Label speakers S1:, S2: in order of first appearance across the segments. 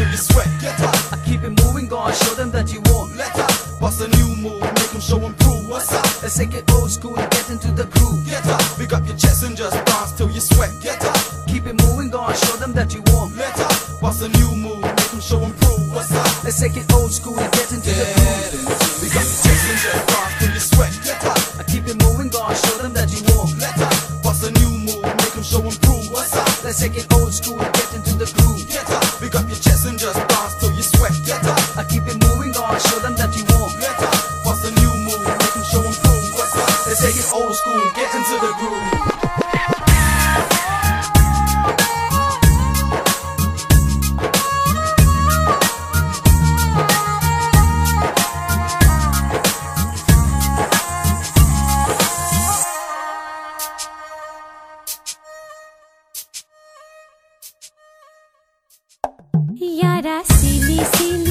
S1: till you sweat. Get up.
S2: I keep it moving, on, show them that you want.
S1: Let up. Bust a new move, make them show and prove what's up.
S2: Let's take it old school and get into the groove.
S1: Get up. Pick up your chest and just dance till you sweat. Get up.
S2: Keep it moving, on, show them that you want.
S1: Let up. Bust a new move, make them show and prove what's up. Let's take it old school and get into the groove.
S3: यारा सिली सिली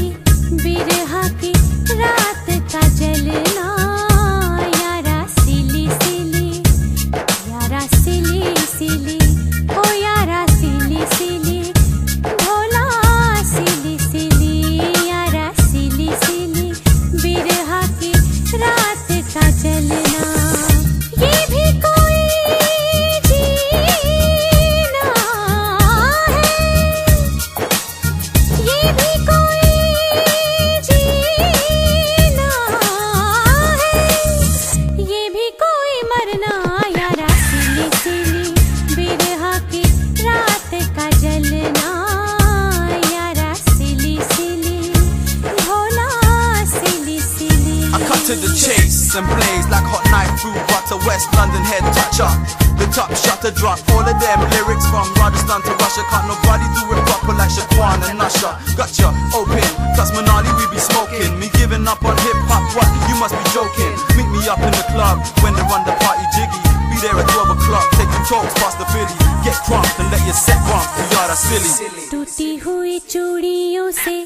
S1: to the chase and blaze like hot knife through butter. West London head touch up. The top shutter drop. All of them lyrics from Rajasthan to Russia. Can't nobody do it proper like Shaquan and Usher. Gotcha, open. Plus Manali, we be smoking. Me giving up on hip hop, what? You must be joking. Meet me up in the club when they run the party jiggy. Be there at 12 o'clock, taking talks past the Philly. Get crumped and let your set bump. You are silly.
S3: टूटी हुई चूड़ियों से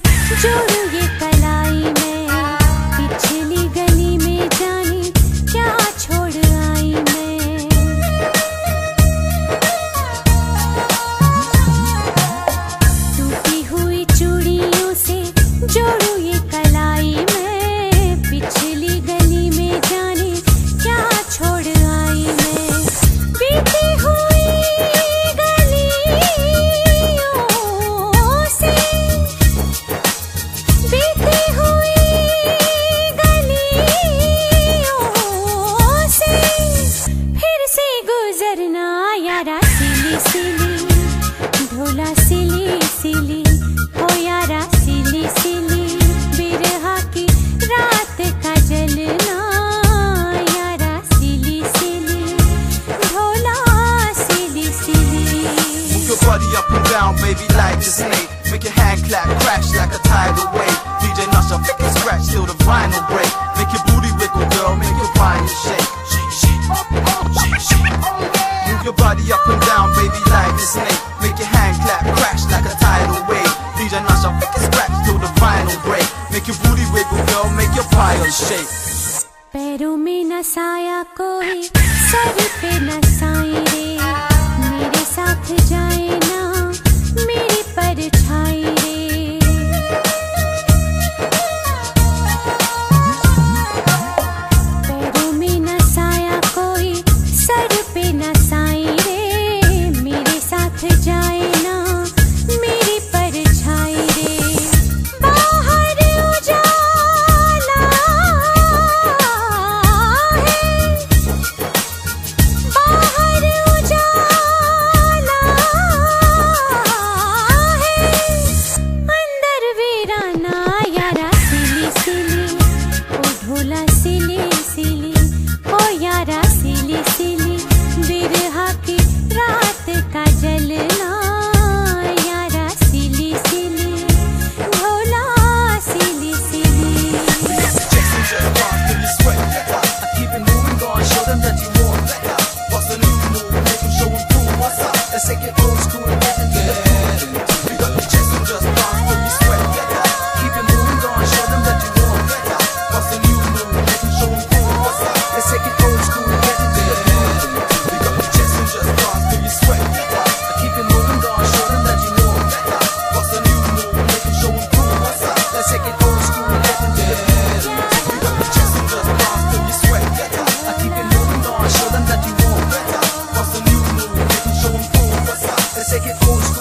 S3: जोड़ू
S1: Body up and down, baby, like a snake. Make your hand clap, crash like a tidal wave. DJ and scratch till the vinyl. Make your booty wiggle, girl, your. Move your body up shake.
S3: पैरों में न साया कोई sir पे न
S2: yeah.